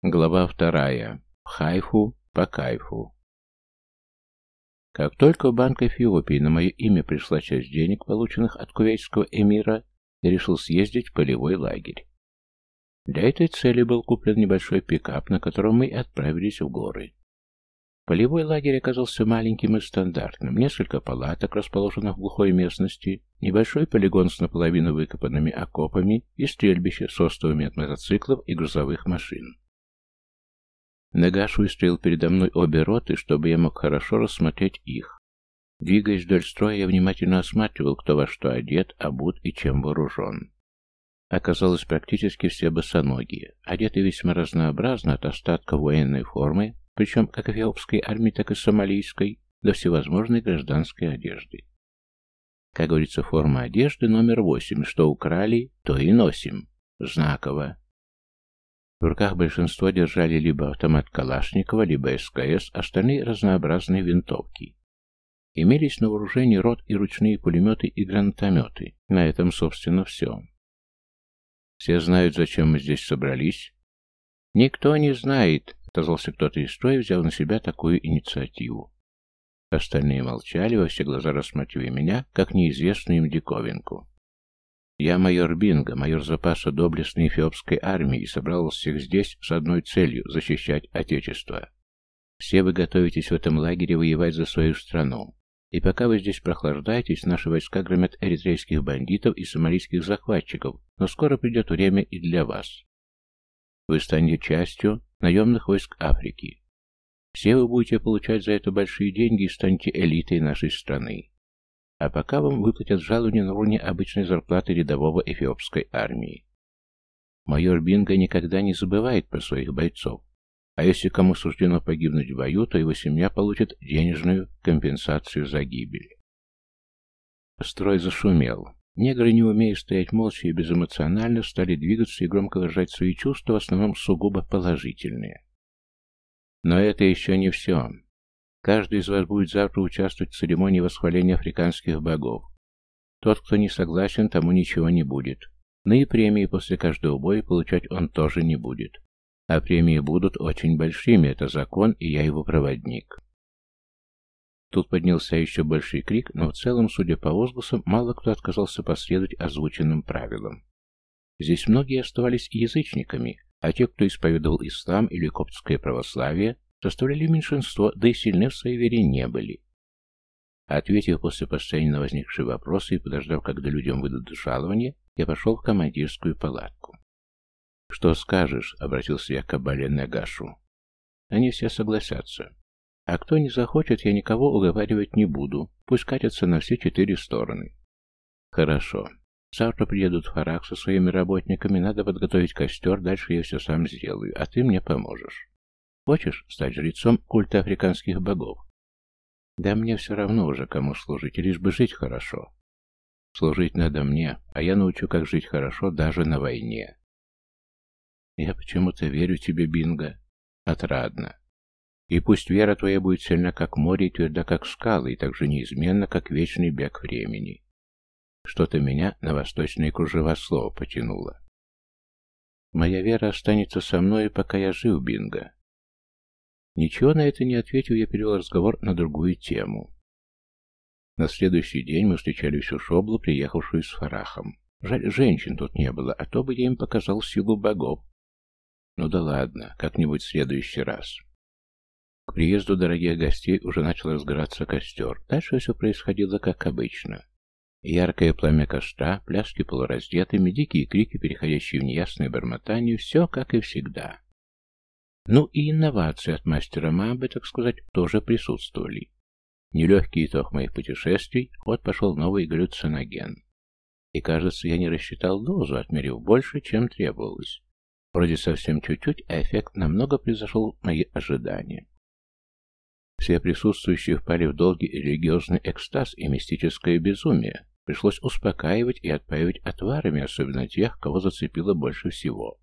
Глава вторая. Хайфу по кайфу. Как только в Банк Эфиопии на мое имя пришла часть денег, полученных от кувейтского эмира, я решил съездить в полевой лагерь. Для этой цели был куплен небольшой пикап, на котором мы и отправились в горы. Полевой лагерь оказался маленьким и стандартным. Несколько палаток, расположенных в глухой местности, небольшой полигон с наполовину выкопанными окопами и стрельбище с остовами от мотоциклов и грузовых машин. Нагаш выставил передо мной обе роты, чтобы я мог хорошо рассмотреть их. Двигаясь вдоль строя, я внимательно осматривал, кто во что одет, обут и чем вооружен. Оказалось, практически все босоногие, одеты весьма разнообразно от остатков военной формы, причем как эфиопской армии, так и сомалийской, до всевозможной гражданской одежды. Как говорится, форма одежды номер восемь, что украли, то и носим. Знаково. В руках большинство держали либо автомат Калашникова, либо СКС, остальные разнообразные винтовки. Имелись на вооружении рот и ручные пулеметы и гранатометы. На этом, собственно, все. Все знают, зачем мы здесь собрались? Никто не знает, отозвался кто-то из строя, взяв на себя такую инициативу. Остальные молчали, во все глаза рассматривая меня, как неизвестную им диковинку. Я майор Бинго, майор запаса доблестной эфиопской армии, и собрал всех здесь с одной целью – защищать Отечество. Все вы готовитесь в этом лагере воевать за свою страну. И пока вы здесь прохлаждаетесь, наши войска громят эритрейских бандитов и сомалийских захватчиков, но скоро придет время и для вас. Вы станете частью наемных войск Африки. Все вы будете получать за это большие деньги и станете элитой нашей страны. А пока вам выплатят жалование на уровне обычной зарплаты рядового эфиопской армии. Майор Бинго никогда не забывает про своих бойцов. А если кому суждено погибнуть в бою, то его семья получит денежную компенсацию за гибель. Строй зашумел. Негры, не умея стоять молча и безэмоционально, стали двигаться и громко выражать свои чувства, в основном сугубо положительные. Но это еще не все. Каждый из вас будет завтра участвовать в церемонии восхваления африканских богов. Тот, кто не согласен, тому ничего не будет. Но и премии после каждого боя получать он тоже не будет. А премии будут очень большими, это закон, и я его проводник. Тут поднялся еще больший крик, но в целом, судя по возгласам, мало кто отказался последовать озвученным правилам. Здесь многие оставались язычниками, а те, кто исповедовал ислам или коптское православие, составляли меньшинство, да и сильны в своей вере не были. Ответив после постоянно возникшие вопросы и подождав, когда людям выдадут жалование, я пошел в командирскую палатку. «Что скажешь?» — обратился я к Абале Нагашу. «Они все согласятся. А кто не захочет, я никого уговаривать не буду. Пусть катятся на все четыре стороны». «Хорошо. Завтра приедут в Харак со своими работниками, надо подготовить костер, дальше я все сам сделаю, а ты мне поможешь». Хочешь стать жрецом культа африканских богов? Да мне все равно уже, кому служить, лишь бы жить хорошо. Служить надо мне, а я научу, как жить хорошо даже на войне. Я почему-то верю тебе, Бинго. Отрадно. И пусть вера твоя будет сильна, как море, и тверда, как скалы, и так же неизменно, как вечный бег времени. Что-то меня на восточные кружева слова потянуло. Моя вера останется со мной, пока я жив, Бинго. Ничего на это не ответив, я перевел разговор на другую тему. На следующий день мы встречали всю шоблу, приехавшую с Фарахом. Жаль, женщин тут не было, а то бы я им показал силу богов. Ну да ладно, как-нибудь в следующий раз. К приезду дорогих гостей уже начал разгораться костер. Дальше все происходило как обычно. Яркое пламя костра, пляски полураздетыми, дикие крики, переходящие в неясное бормотание, все как и всегда. Ну и инновации от мастера Мамбы, так сказать, тоже присутствовали. Нелегкий итог моих путешествий, вот пошел новый галлюциноген. И кажется, я не рассчитал дозу, отмерив больше, чем требовалось. Вроде совсем чуть-чуть, а эффект намного превзошел мои ожидания. Все присутствующие впали в долгий религиозный экстаз и мистическое безумие. Пришлось успокаивать и отпаивать отварами, особенно тех, кого зацепило больше всего.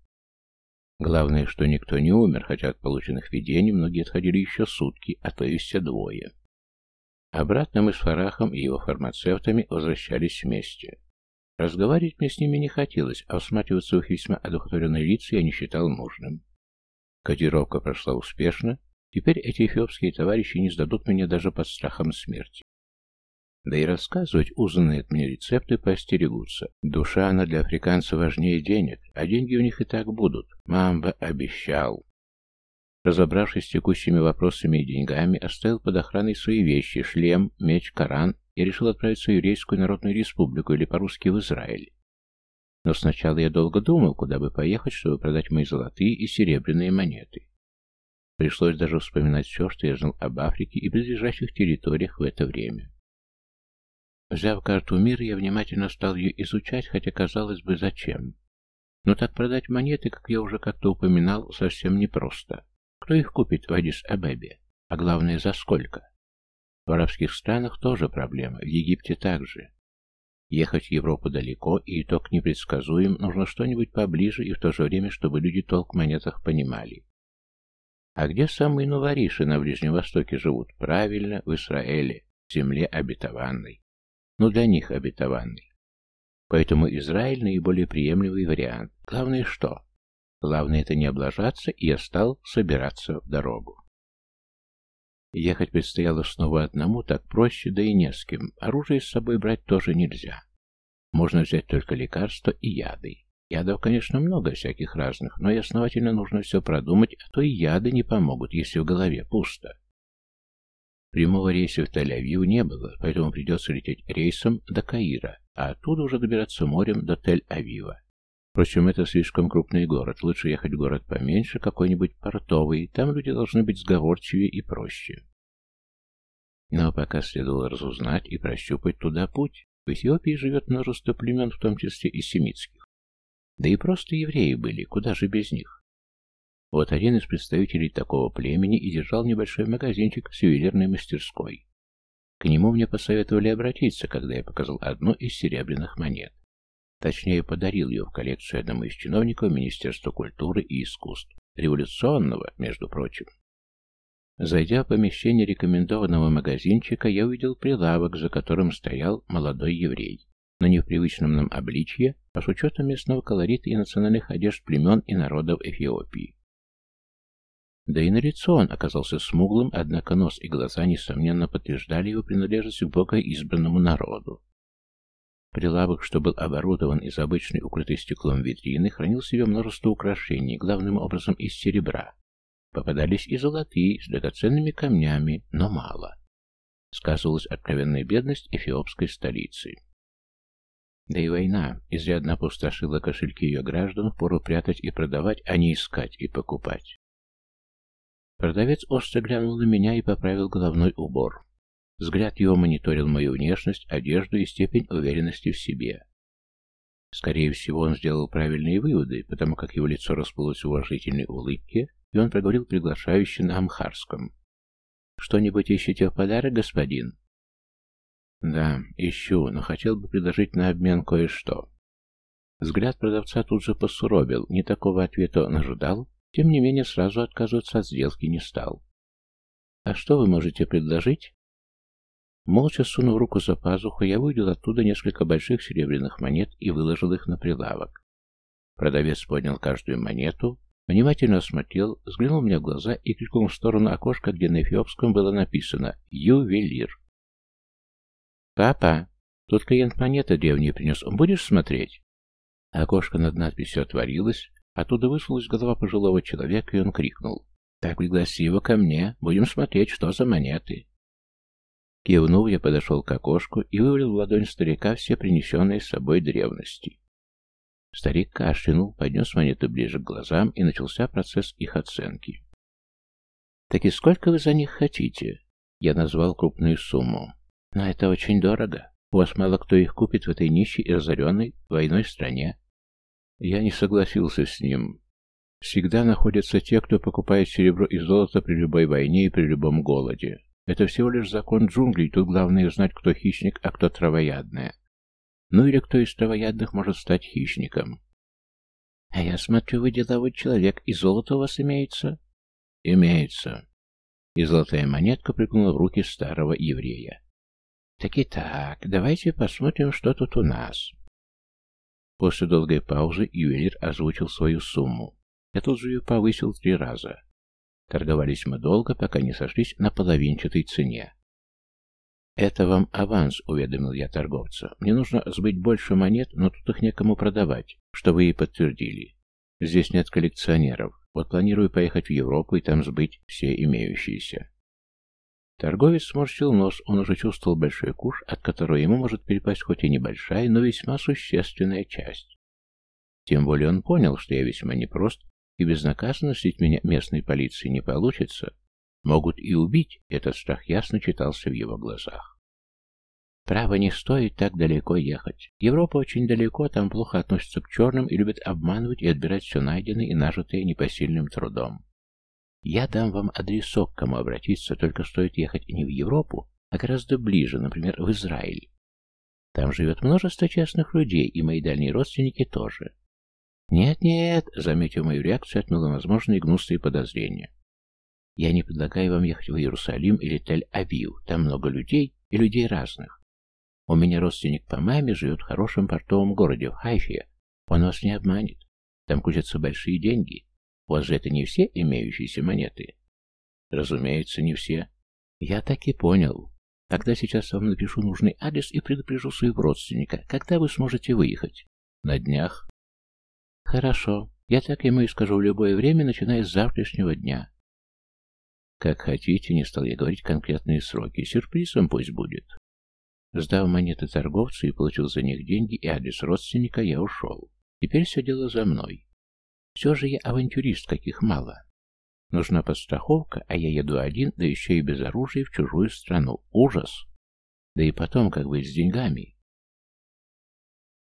Главное, что никто не умер, хотя от полученных видений многие отходили еще сутки, а то и все двое. Обратно мы с Фарахом и его фармацевтами возвращались вместе. Разговаривать мне с ними не хотелось, а всматриваться в их весьма одухотворенные лица я не считал нужным. Кодировка прошла успешно, теперь эти эфиопские товарищи не сдадут меня даже под страхом смерти. Да и рассказывать узнанные от меня рецепты поостерегутся. Душа, она для африканца важнее денег, а деньги у них и так будут. Мамба обещал. Разобравшись с текущими вопросами и деньгами, оставил под охраной свои вещи, шлем, меч, Коран и решил отправиться в Еврейскую Народную Республику или по-русски в Израиль. Но сначала я долго думал, куда бы поехать, чтобы продать мои золотые и серебряные монеты. Пришлось даже вспоминать все, что я знал об Африке и близлежащих территориях в это время. Взяв карту мира, я внимательно стал ее изучать, хотя, казалось бы, зачем. Но так продать монеты, как я уже как-то упоминал, совсем непросто. Кто их купит в Адис-Абебе? А главное, за сколько? В арабских странах тоже проблема, в Египте также. Ехать в Европу далеко, и итог непредсказуем, нужно что-нибудь поближе и в то же время, чтобы люди толк в монетах понимали. А где самые новориши на Ближнем Востоке живут? Правильно, в Израиле, земле обетованной но для них обетованный. Поэтому Израиль наиболее приемлемый вариант. Главное что? Главное это не облажаться, и я стал собираться в дорогу. Ехать предстояло снова одному, так проще, да и не с кем. Оружие с собой брать тоже нельзя. Можно взять только лекарства и яды. Ядов, конечно, много всяких разных, но и основательно нужно все продумать, а то и яды не помогут, если в голове пусто. Прямого рейса в Тель-Авив не было, поэтому придется лететь рейсом до Каира, а оттуда уже добираться морем до Тель-Авива. Впрочем, это слишком крупный город, лучше ехать в город поменьше, какой-нибудь портовый, там люди должны быть сговорчивее и проще. Но пока следовало разузнать и прощупать туда путь. В Эфиопии живет множество племен, в том числе и семитских. Да и просто евреи были, куда же без них. Вот один из представителей такого племени и держал небольшой магазинчик с ювелирной мастерской. К нему мне посоветовали обратиться, когда я показал одну из серебряных монет. Точнее, подарил ее в коллекцию одному из чиновников Министерства культуры и искусств. Революционного, между прочим. Зайдя в помещение рекомендованного магазинчика, я увидел прилавок, за которым стоял молодой еврей. Но не в привычном нам обличье, а с учетом местного колорита и национальных одежд племен и народов Эфиопии. Да и на лицо он оказался смуглым, однако нос и глаза, несомненно, подтверждали его принадлежность к богоизбранному народу. Прилавок, что был оборудован из обычной укрытой стеклом витрины, хранил в себе множество украшений, главным образом из серебра. Попадались и золотые, с драгоценными камнями, но мало. Сказывалась откровенная бедность эфиопской столицы. Да и война изрядно опустошила кошельки ее граждан, пору прятать и продавать, а не искать и покупать. Продавец остро глянул на меня и поправил головной убор. Взгляд его мониторил мою внешность, одежду и степень уверенности в себе. Скорее всего, он сделал правильные выводы, потому как его лицо расплылось в уважительной улыбке, и он проговорил приглашающе на амхарском. «Что-нибудь ищете в подарок, господин?» «Да, ищу, но хотел бы предложить на обмен кое-что». Взгляд продавца тут же посуровил, не такого ответа он ожидал, тем не менее, сразу отказываться от сделки не стал. «А что вы можете предложить?» Молча сунув руку за пазуху, я выудил оттуда несколько больших серебряных монет и выложил их на прилавок. Продавец поднял каждую монету, внимательно осмотрел, взглянул мне в глаза и крикнул в сторону окошка, где на эфиопском было написано «Ювелир». «Папа, тут клиент монеты древние принес, будешь смотреть?» Окошко над надписью отворилось, Оттуда высунулась голова пожилого человека, и он крикнул. «Так пригласи его ко мне, будем смотреть, что за монеты». Кивнув, я подошел к окошку и вывалил в ладонь старика все принесенные с собой древности. Старик кашлянул, поднес монеты ближе к глазам, и начался процесс их оценки. «Так и сколько вы за них хотите?» Я назвал крупную сумму. «Но это очень дорого. У вас мало кто их купит в этой нищей и разоренной войной стране. Я не согласился с ним. Всегда находятся те, кто покупает серебро и золото при любой войне и при любом голоде. Это всего лишь закон джунглей, тут главное знать, кто хищник, а кто травоядная. Ну или кто из травоядных может стать хищником. А я смотрю, вы деловой человек, и золото у вас имеется? Имеется. И золотая монетка прыгнула в руки старого еврея. Так и так, давайте посмотрим, что тут у нас. После долгой паузы ювелир озвучил свою сумму. я тут же ее повысил три раза. Торговались мы долго, пока не сошлись на половинчатой цене. «Это вам аванс», — уведомил я торговца. «Мне нужно сбыть больше монет, но тут их некому продавать, что вы и подтвердили. Здесь нет коллекционеров. Вот планирую поехать в Европу и там сбыть все имеющиеся». Торговец сморщил нос, он уже чувствовал большой куш, от которого ему может перепасть хоть и небольшая, но весьма существенная часть. Тем более он понял, что я весьма непрост, и безнаказанно слить меня местной полиции не получится. Могут и убить, этот страх ясно читался в его глазах. Право не стоит так далеко ехать. Европа очень далеко, там плохо относятся к черным и любят обманывать и отбирать все найденное и нажитое непосильным трудом. Я дам вам адресок, к кому обратиться, только стоит ехать не в Европу, а гораздо ближе, например, в Израиль. Там живет множество честных людей, и мои дальние родственники тоже. «Нет-нет», — заметив мою реакцию, отмела возможные гнусные подозрения. «Я не предлагаю вам ехать в Иерусалим или Тель-Авив. Там много людей и людей разных. У меня родственник по маме живет в хорошем портовом городе, в Хайфе. Он вас не обманет. Там кучатся большие деньги. У вас же это не все имеющиеся монеты?» «Разумеется, не все». «Я так и понял. Тогда сейчас вам напишу нужный адрес и предупрежу своего родственника. Когда вы сможете выехать?» «На днях». «Хорошо. Я так ему и скажу в любое время, начиная с завтрашнего дня». «Как хотите, не стал я говорить конкретные сроки. Сюрпризом пусть будет». Сдав монеты торговцу и получил за них деньги и адрес родственника, я ушел. Теперь все дело за мной. Все же я авантюрист, каких мало. Нужна подстраховка, а я еду один, да еще и без оружия в чужую страну. Ужас! Да и потом, как быть с деньгами?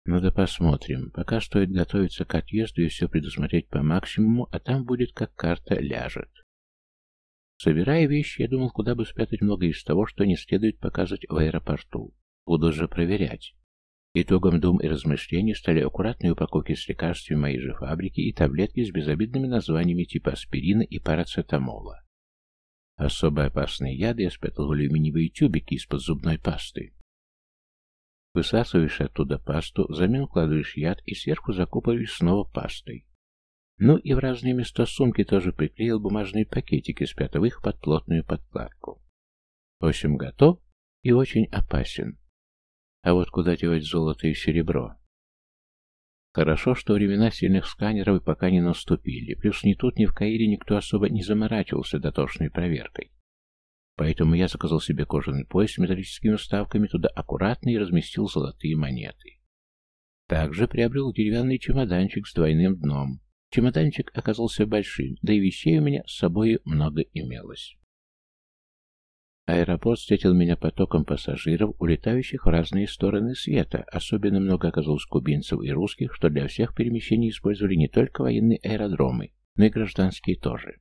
Ну да посмотрим. Пока стоит готовиться к отъезду и все предусмотреть по максимуму, а там будет как карта ляжет. Собирая вещи, я думал, куда бы спрятать много из того, что не следует показывать в аэропорту. Буду же проверять. Итогом дум и размышлений стали аккуратные упаковки с лекарствами моей же фабрики и таблетки с безобидными названиями типа аспирина и парацетамола. Особо опасные яды я спрятал в алюминиевые тюбики из-под зубной пасты. Высасываешь оттуда пасту, взамен кладываешь яд и сверху закупаешь снова пастой. Ну и в разные места сумки тоже приклеил бумажные пакетики, спрятав их под плотную подкладку. В общем, готов и очень опасен. А вот куда девать золото и серебро? Хорошо, что времена сильных сканеров пока не наступили, плюс ни тут, ни в Каире никто особо не заморачивался дотошной проверкой. Поэтому я заказал себе кожаный пояс с металлическими вставками, туда аккуратно и разместил золотые монеты. Также приобрел деревянный чемоданчик с двойным дном. Чемоданчик оказался большим, да и вещей у меня с собой много имелось. Аэропорт встретил меня потоком пассажиров, улетающих в разные стороны света. Особенно много оказалось кубинцев и русских, что для всех перемещений использовали не только военные аэродромы, но и гражданские тоже.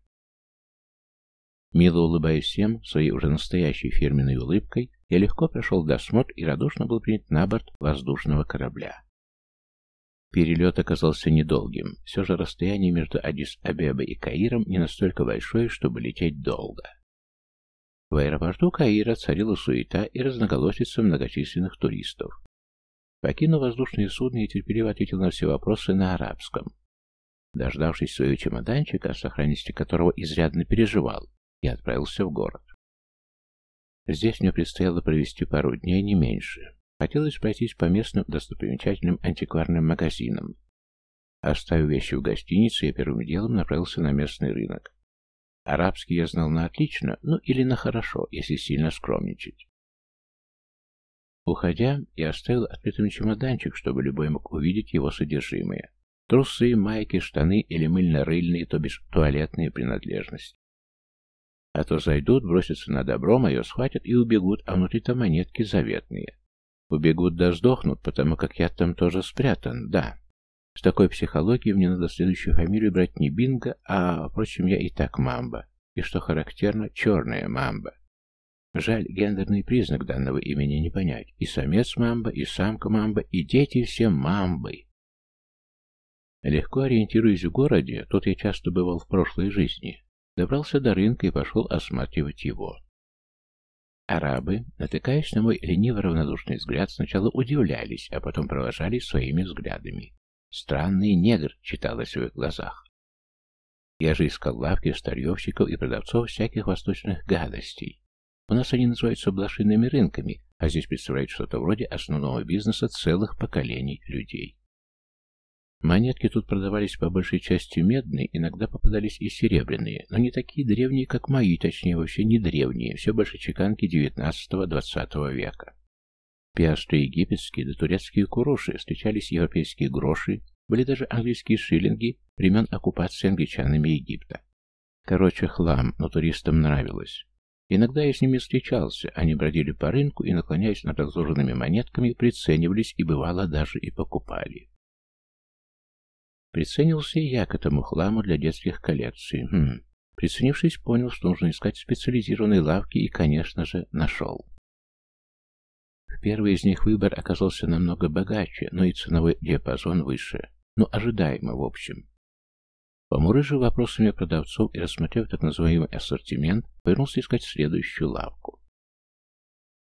Мило улыбаясь всем, своей уже настоящей фирменной улыбкой, я легко прошел досмотр и радушно был принят на борт воздушного корабля. Перелет оказался недолгим. Все же расстояние между Адис-Абебой и Каиром не настолько большое, чтобы лететь долго. В аэропорту Каира царила суета и разноголосица многочисленных туристов. Покинув воздушное судно, я терпеливо ответил на все вопросы на арабском. Дождавшись своего чемоданчика, о сохранности которого изрядно переживал, и отправился в город. Здесь мне предстояло провести пару дней, не меньше. Хотелось пройтись по местным достопримечательным антикварным магазинам. Оставив вещи в гостинице, я первым делом направился на местный рынок. Арабский я знал на отлично, ну или на хорошо, если сильно скромничать. Уходя, я оставил открытым чемоданчик, чтобы любой мог увидеть его содержимое. Трусы, майки, штаны или мыльно-рыльные, то бишь туалетные принадлежности. А то зайдут, бросятся на добро, мое схватят и убегут, а внутри-то монетки заветные. Убегут да сдохнут, потому как я там тоже спрятан, да. С такой психологией мне надо следующую фамилию брать не Бинго, а, впрочем, я и так Мамба. И что характерно, черная Мамба. Жаль, гендерный признак данного имени не понять. И самец Мамба, и самка Мамба, и дети все Мамбы. Легко ориентируясь в городе, тут я часто бывал в прошлой жизни, Добрался до рынка и пошел осматривать его. Арабы, натыкаясь на мой лениво-равнодушный взгляд, сначала удивлялись, а потом провожали своими взглядами. «Странный негр» читалось в их глазах. Я же искал лавки старьевщиков и продавцов всяких восточных гадостей. У нас они называются блошиными рынками, а здесь представляют что-то вроде основного бизнеса целых поколений людей. Монетки тут продавались по большей части медные, иногда попадались и серебряные, но не такие древние, как мои, точнее вообще не древние, все больше чеканки 19-20 века. Пиастры египетские да турецкие куруши, встречались европейские гроши, были даже английские шиллинги времен оккупации англичанами Египта. Короче, хлам, но туристам нравилось. Иногда я с ними встречался, они бродили по рынку и, наклоняясь над разложенными монетками, приценивались и, бывало, даже и покупали. Приценился я к этому хламу для детских коллекций. Хм. Приценившись, понял, что нужно искать специализированные лавки и, конечно же, нашел. Первый из них выбор оказался намного богаче, но и ценовой диапазон выше. Ну, ожидаемо, в общем. Помурыжив вопросами продавцов и рассмотрев так называемый ассортимент, повернулся искать следующую лавку.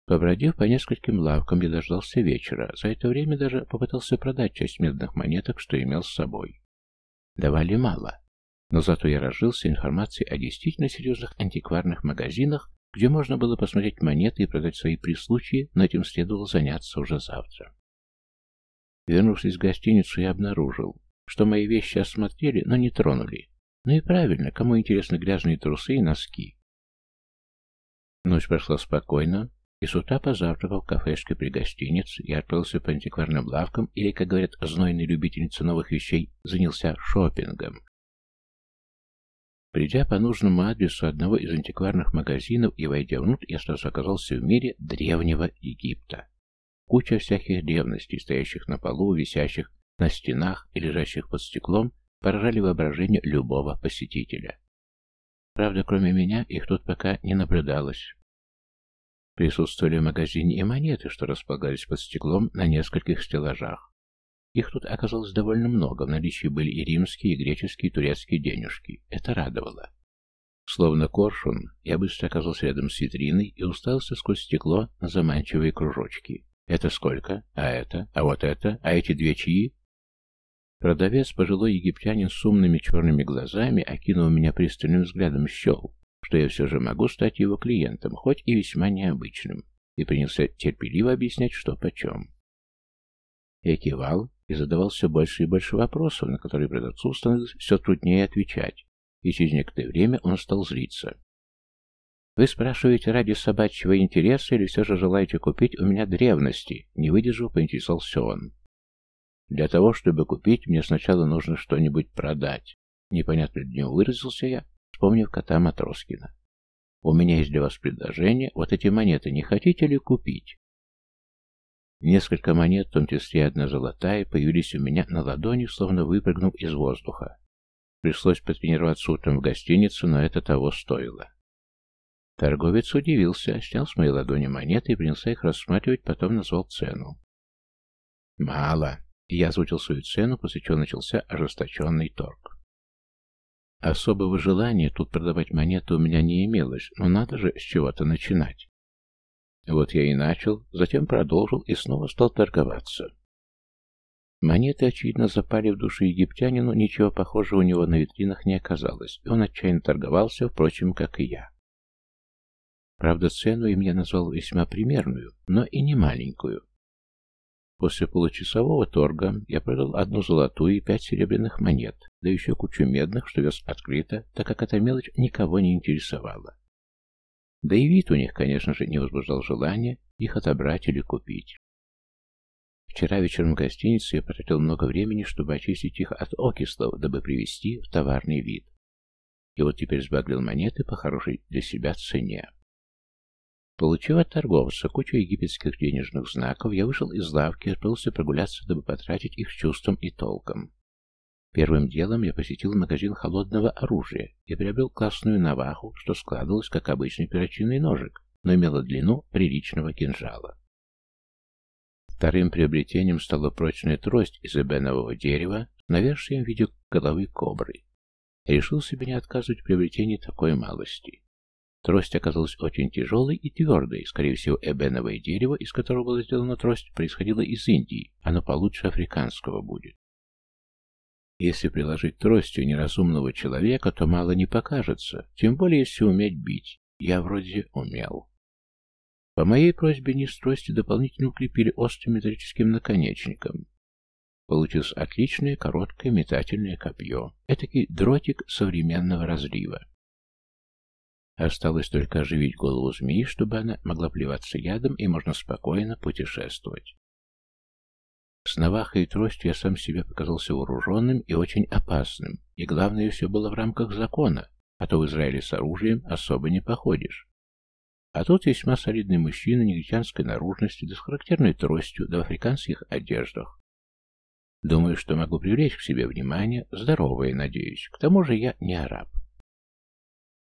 Побродив по нескольким лавкам, я дождался вечера. За это время даже попытался продать часть медных монеток, что имел с собой. Давали мало. Но зато я разжился информацией о действительно серьезных антикварных магазинах, где можно было посмотреть монеты и продать свои прислучи, но этим следовало заняться уже завтра. Вернувшись в гостиницу, я обнаружил, что мои вещи осмотрели, но не тронули. Ну и правильно, кому интересны грязные трусы и носки. Ночь прошла спокойно, и с утра позавтракал в кафешке при гостинице, я отправился по антикварным лавкам или, как говорят знойные любительницы новых вещей, занялся шопингом. Придя по нужному адресу одного из антикварных магазинов и войдя внутрь, я сразу оказался в мире древнего Египта. Куча всяких древностей, стоящих на полу, висящих на стенах и лежащих под стеклом, поражали воображение любого посетителя. Правда, кроме меня, их тут пока не наблюдалось. Присутствовали в магазине и монеты, что располагались под стеклом на нескольких стеллажах. Их тут оказалось довольно много, в наличии были и римские, и греческие, и турецкие денежки. Это радовало. Словно коршун, я быстро оказался рядом с витриной и уставился сквозь стекло на заманчивые кружочки. Это сколько? А это? А вот это? А эти две чьи? Продавец, пожилой египтянин с умными черными глазами, окинул меня пристальным взглядом, щел что я все же могу стать его клиентом, хоть и весьма необычным, и принялся терпеливо объяснять, что почем. Я кивал и задавал все больше и больше вопросов, на которые продавцу становилось все труднее отвечать, и через некоторое время он стал злиться. «Вы спрашиваете ради собачьего интереса или все же желаете купить у меня древности?» Не выдержав, поинтересовался он. «Для того, чтобы купить, мне сначала нужно что-нибудь продать». Непонятно для него выразился я, вспомнив кота Матроскина. «У меня есть для вас предложение. Вот эти монеты не хотите ли купить?» Несколько монет, в том числе одна золотая, появились у меня на ладони, словно выпрыгнув из воздуха. Пришлось потренироваться утром в гостиницу, но это того стоило. Торговец удивился, снял с моей ладони монеты и принялся их рассматривать, потом назвал цену. «Мало!» Я озвучил свою цену, после чего начался ожесточенный торг. Особого желания тут продавать монеты у меня не имелось, но надо же с чего-то начинать. Вот я и начал, затем продолжил и снова стал торговаться. Монеты, очевидно, запали в душу египтянину, ничего похожего у него на витринах не оказалось, и он отчаянно торговался, впрочем, как и я. Правда, цену им я назвал весьма примерную, но и не маленькую. После получасового торга я продал одну золотую и пять серебряных монет, да еще кучу медных, что вез открыто, так как эта мелочь никого не интересовала. Да и вид у них, конечно же, не возбуждал желания их отобрать или купить. Вчера вечером в гостинице я потратил много времени, чтобы очистить их от окислов, дабы привести в товарный вид. И вот теперь сбагрил монеты по хорошей для себя цене. Получив от торговца кучу египетских денежных знаков, я вышел из лавки и отправился прогуляться, дабы потратить их с чувством и толком. Первым делом я посетил магазин холодного оружия и приобрел классную наваху, что складывалось как обычный перочинный ножик, но имела длину приличного кинжала. Вторым приобретением стала прочная трость из эбенового дерева с навершием в виде головы кобры. Решил себе не отказывать в приобретении такой малости. Трость оказалась очень тяжелой и твердой. Скорее всего, эбеновое дерево, из которого была сделана трость, происходило из Индии. Оно получше африканского будет. Если приложить тростью неразумного человека, то мало не покажется, тем более если уметь бить. Я вроде умел. По моей просьбе низ трости дополнительно укрепили острым металлическим наконечником. Получилось отличное короткое метательное копье. Этакий дротик современного разлива. Осталось только оживить голову змеи, чтобы она могла плеваться ядом, и можно спокойно путешествовать. Навахой и тростью я сам себе показался вооруженным и очень опасным, и главное, все было в рамках закона, а то в Израиле с оружием особо не походишь. А тут весьма солидный мужчина негритянской наружности, да с характерной тростью, да в африканских одеждах. Думаю, что могу привлечь к себе внимание, здоровое, надеюсь. К тому же я не араб.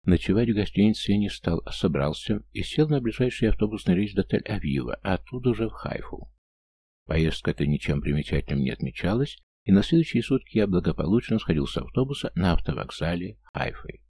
Ночевать в гостинице я не стал, а собрался и сел на ближайший автобусный рейс до Тель-Авива, а оттуда уже в Хайфу. Поездка эта ничем примечательным не отмечалась, и на следующие сутки я благополучно сходил с автобуса на автовокзале Хайфой.